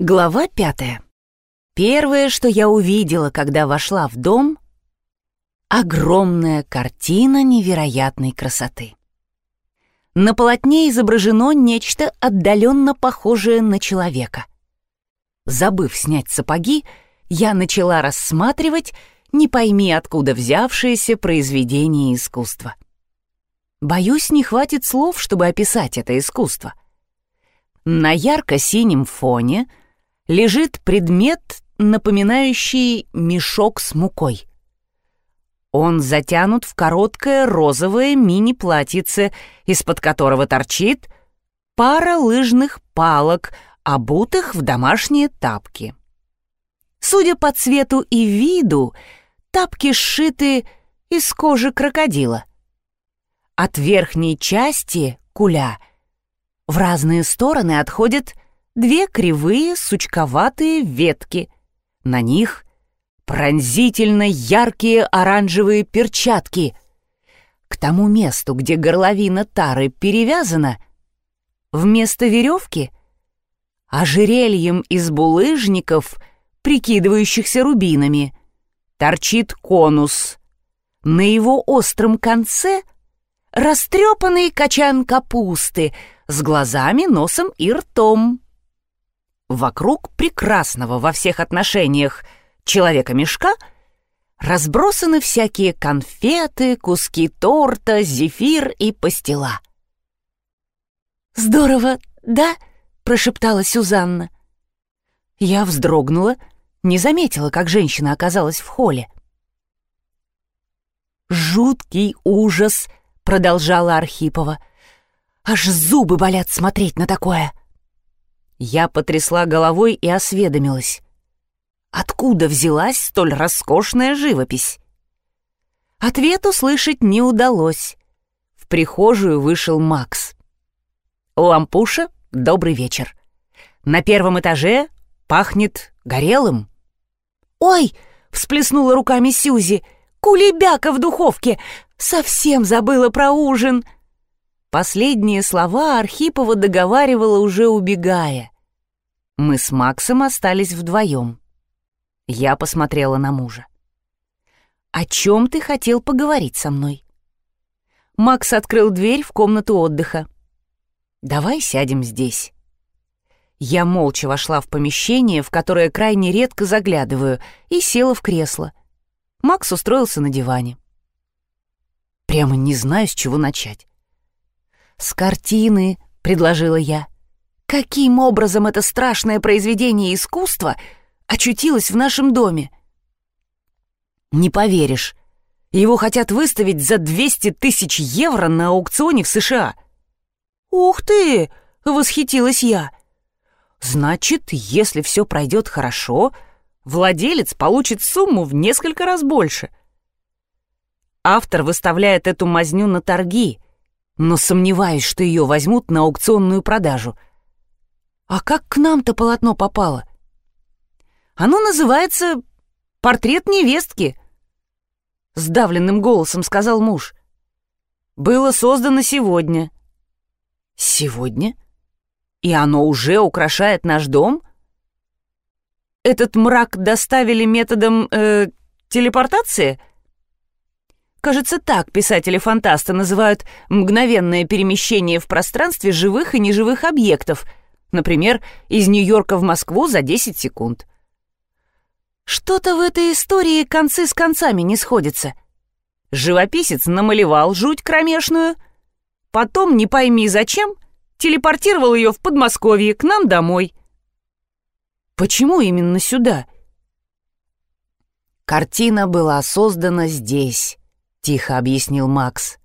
Глава пятая. Первое, что я увидела, когда вошла в дом — огромная картина невероятной красоты. На полотне изображено нечто отдаленно похожее на человека. Забыв снять сапоги, я начала рассматривать, не пойми откуда взявшееся произведение искусства. Боюсь, не хватит слов, чтобы описать это искусство. На ярко-синем фоне — лежит предмет, напоминающий мешок с мукой. Он затянут в короткое розовое мини-платьице, из-под которого торчит пара лыжных палок, обутых в домашние тапки. Судя по цвету и виду, тапки сшиты из кожи крокодила. От верхней части куля в разные стороны отходят две кривые сучковатые ветки. На них пронзительно яркие оранжевые перчатки. К тому месту, где горловина тары перевязана, вместо веревки — ожерельем из булыжников, прикидывающихся рубинами, торчит конус. На его остром конце — растрепанный качан капусты с глазами, носом и ртом. Вокруг прекрасного во всех отношениях человека-мешка разбросаны всякие конфеты, куски торта, зефир и пастила. «Здорово, да?» — прошептала Сюзанна. Я вздрогнула, не заметила, как женщина оказалась в холле. «Жуткий ужас!» — продолжала Архипова. «Аж зубы болят смотреть на такое!» Я потрясла головой и осведомилась. Откуда взялась столь роскошная живопись? Ответ услышать не удалось. В прихожую вышел Макс. «Лампуша, добрый вечер. На первом этаже пахнет горелым». «Ой!» — всплеснула руками Сюзи. «Кулебяка в духовке! Совсем забыла про ужин!» Последние слова Архипова договаривала уже убегая. Мы с Максом остались вдвоем. Я посмотрела на мужа. «О чем ты хотел поговорить со мной?» Макс открыл дверь в комнату отдыха. «Давай сядем здесь». Я молча вошла в помещение, в которое крайне редко заглядываю, и села в кресло. Макс устроился на диване. Прямо не знаю, с чего начать. «С картины», — предложила я. «Каким образом это страшное произведение искусства очутилось в нашем доме?» «Не поверишь, его хотят выставить за 200 тысяч евро на аукционе в США». «Ух ты!» — восхитилась я. «Значит, если все пройдет хорошо, владелец получит сумму в несколько раз больше». Автор выставляет эту мазню на торги — но сомневаюсь, что ее возьмут на аукционную продажу. А как к нам-то полотно попало? Оно называется «Портрет невестки», — сдавленным голосом сказал муж. Было создано сегодня. Сегодня? И оно уже украшает наш дом? Этот мрак доставили методом э, телепортации — Кажется, так писатели-фантасты называют мгновенное перемещение в пространстве живых и неживых объектов, например, из Нью-Йорка в Москву за 10 секунд. Что-то в этой истории концы с концами не сходятся. Живописец намалевал жуть кромешную, потом, не пойми зачем, телепортировал ее в Подмосковье к нам домой. Почему именно сюда? Картина была создана здесь, — тихо объяснил Макс.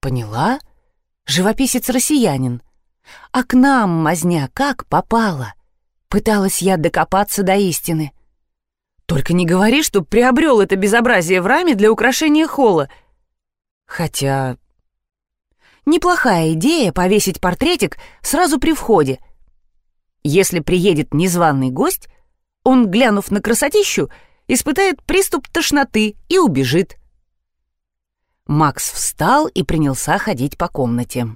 «Поняла? Живописец россиянин. А к нам мазня как попала?» Пыталась я докопаться до истины. «Только не говори, что приобрел это безобразие в раме для украшения холла. Хотя...» Неплохая идея повесить портретик сразу при входе. Если приедет незваный гость, он, глянув на красотищу, испытает приступ тошноты и убежит. Макс встал и принялся ходить по комнате.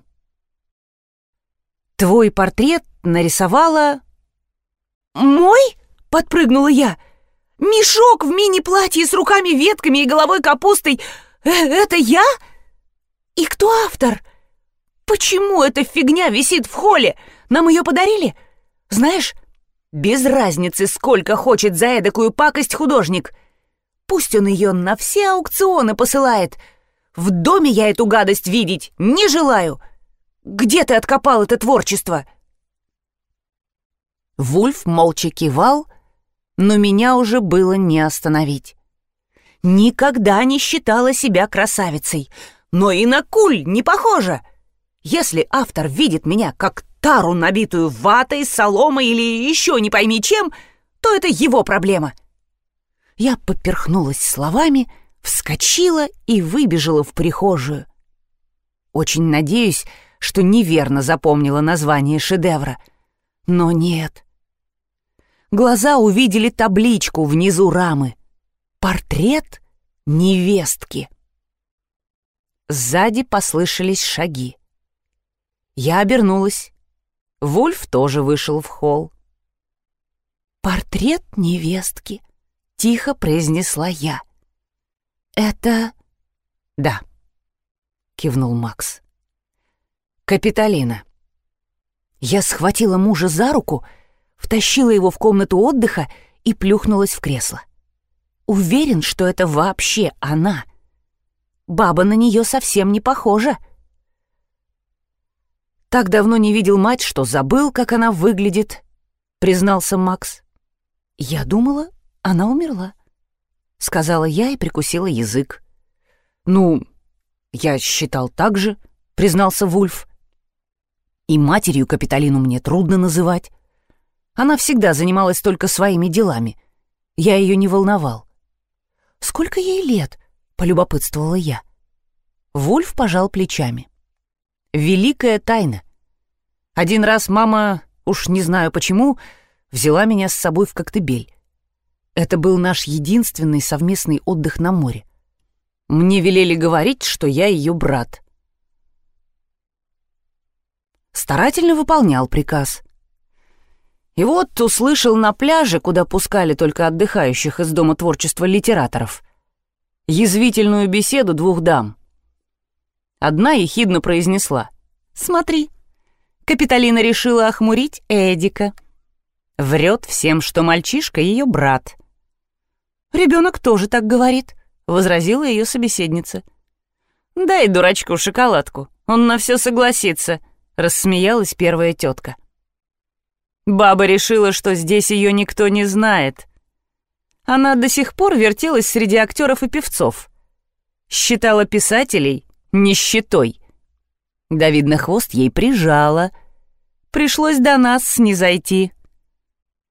«Твой портрет нарисовала «Мой?» — подпрыгнула я. «Мешок в мини-платье с руками-ветками и головой капустой э, — это я? И кто автор? Почему эта фигня висит в холле? Нам ее подарили? Знаешь, без разницы, сколько хочет за эдакую пакость художник. Пусть он ее на все аукционы посылает. В доме я эту гадость видеть не желаю. Где ты откопал это творчество?» Вульф молча кивал, но меня уже было не остановить. Никогда не считала себя красавицей, но и на куль не похожа. Если автор видит меня как тару, набитую ватой, соломой или еще не пойми чем, то это его проблема. Я поперхнулась словами, вскочила и выбежала в прихожую. Очень надеюсь, что неверно запомнила название шедевра. Но нет, глаза увидели табличку внизу рамы. Портрет невестки. Сзади послышались шаги. Я обернулась. Вульф тоже вышел в холл. «Портрет невестки», — тихо произнесла я. «Это...» «Да», — кивнул Макс. «Капитолина». Я схватила мужа за руку — втащила его в комнату отдыха и плюхнулась в кресло. Уверен, что это вообще она. Баба на нее совсем не похожа. Так давно не видел мать, что забыл, как она выглядит, признался Макс. Я думала, она умерла, сказала я и прикусила язык. Ну, я считал так же, признался Вульф. И матерью Капитолину мне трудно называть. Она всегда занималась только своими делами. Я ее не волновал. «Сколько ей лет?» — полюбопытствовала я. Вульф пожал плечами. «Великая тайна. Один раз мама, уж не знаю почему, взяла меня с собой в Коктебель. Это был наш единственный совместный отдых на море. Мне велели говорить, что я ее брат. Старательно выполнял приказ. И вот услышал на пляже, куда пускали только отдыхающих из Дома творчества литераторов, язвительную беседу двух дам. Одна ехидно произнесла «Смотри, Капитолина решила охмурить Эдика. Врет всем, что мальчишка — ее брат». «Ребенок тоже так говорит», — возразила ее собеседница. «Дай дурачку шоколадку, он на все согласится», — рассмеялась первая тетка. Баба решила, что здесь ее никто не знает. Она до сих пор вертелась среди актеров и певцов. Считала писателей нищетой. Давидна хвост ей прижала. Пришлось до нас снизойти.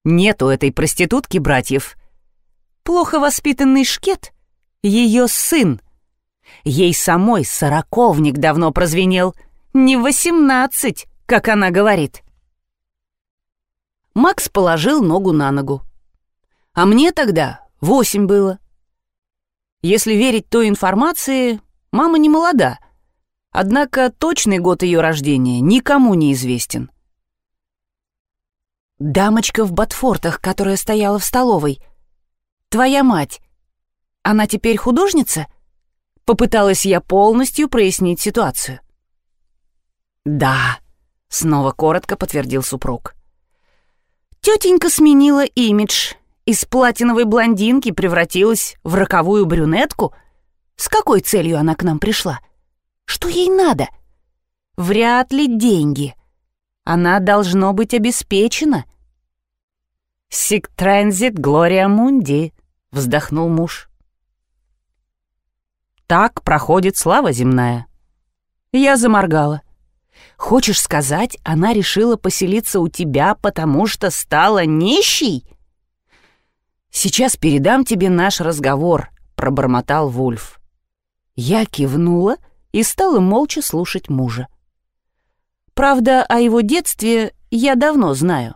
Нет у этой проститутки братьев. Плохо воспитанный шкет — ее сын. Ей самой сороковник давно прозвенел. Не восемнадцать, как она говорит. Макс положил ногу на ногу. А мне тогда восемь было. Если верить той информации, мама не молода. Однако точный год ее рождения никому не известен. «Дамочка в ботфортах, которая стояла в столовой. Твоя мать. Она теперь художница?» Попыталась я полностью прояснить ситуацию. «Да», — снова коротко подтвердил супруг. Тетенька сменила имидж. Из платиновой блондинки превратилась в роковую брюнетку. С какой целью она к нам пришла? Что ей надо? Вряд ли деньги. Она должно быть обеспечена. «Сик транзит Глория Мунди», — вздохнул муж. Так проходит слава земная. Я заморгала. Хочешь сказать, она решила поселиться у тебя, потому что стала нищей? Сейчас передам тебе наш разговор, пробормотал Вульф. Я кивнула и стала молча слушать мужа. Правда, о его детстве я давно знаю.